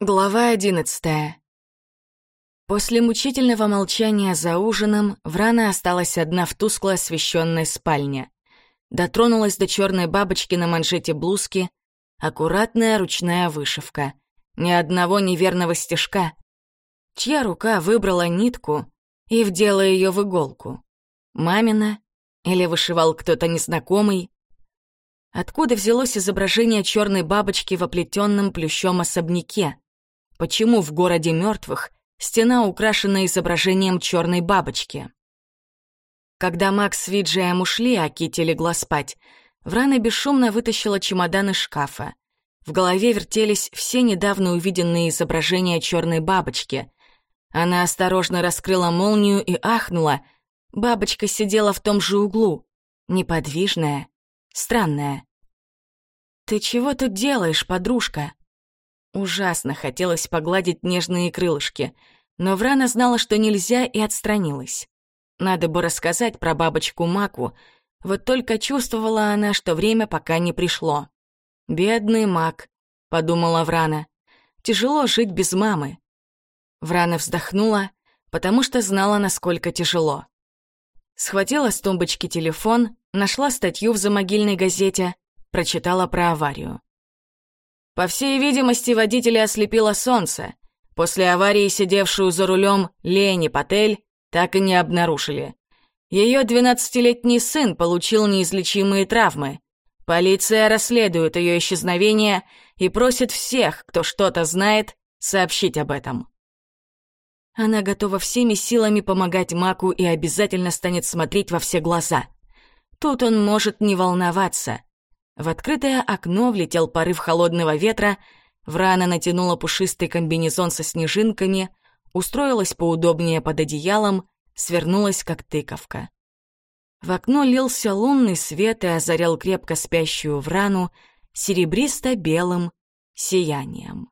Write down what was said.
Глава одиннадцатая. После мучительного молчания за ужином Врана осталась одна в тускло освещенной спальне. Дотронулась до черной бабочки на манжете блузки. Аккуратная ручная вышивка. Ни одного неверного стежка. Чья рука выбрала нитку и вдела ее в иголку? Мамина? Или вышивал кто-то незнакомый? Откуда взялось изображение черной бабочки в оплетенном плющом особняке? Почему в городе мертвых стена украшена изображением черной бабочки? Когда Макс с Виджием ушли, а Китти легла спать, Врана бесшумно вытащила чемодан из шкафа. В голове вертелись все недавно увиденные изображения черной бабочки. Она осторожно раскрыла молнию и ахнула. Бабочка сидела в том же углу, неподвижная, странная. «Ты чего тут делаешь, подружка?» Ужасно хотелось погладить нежные крылышки, но Врана знала, что нельзя, и отстранилась. Надо бы рассказать про бабочку Маку, вот только чувствовала она, что время пока не пришло. «Бедный Мак», — подумала Врана, — «тяжело жить без мамы». Врана вздохнула, потому что знала, насколько тяжело. Схватила с тумбочки телефон, нашла статью в замогильной газете, прочитала про аварию. По всей видимости, водителя ослепило солнце. После аварии сидевшую за рулем Лени Патель так и не обнаружили. Ее 12-летний сын получил неизлечимые травмы. Полиция расследует ее исчезновение и просит всех, кто что-то знает, сообщить об этом. Она готова всеми силами помогать Маку и обязательно станет смотреть во все глаза. Тут он может не волноваться. В открытое окно влетел порыв холодного ветра, Врана натянула пушистый комбинезон со снежинками, устроилась поудобнее под одеялом, свернулась как тыковка. В окно лился лунный свет и озарял крепко спящую Врану серебристо-белым сиянием.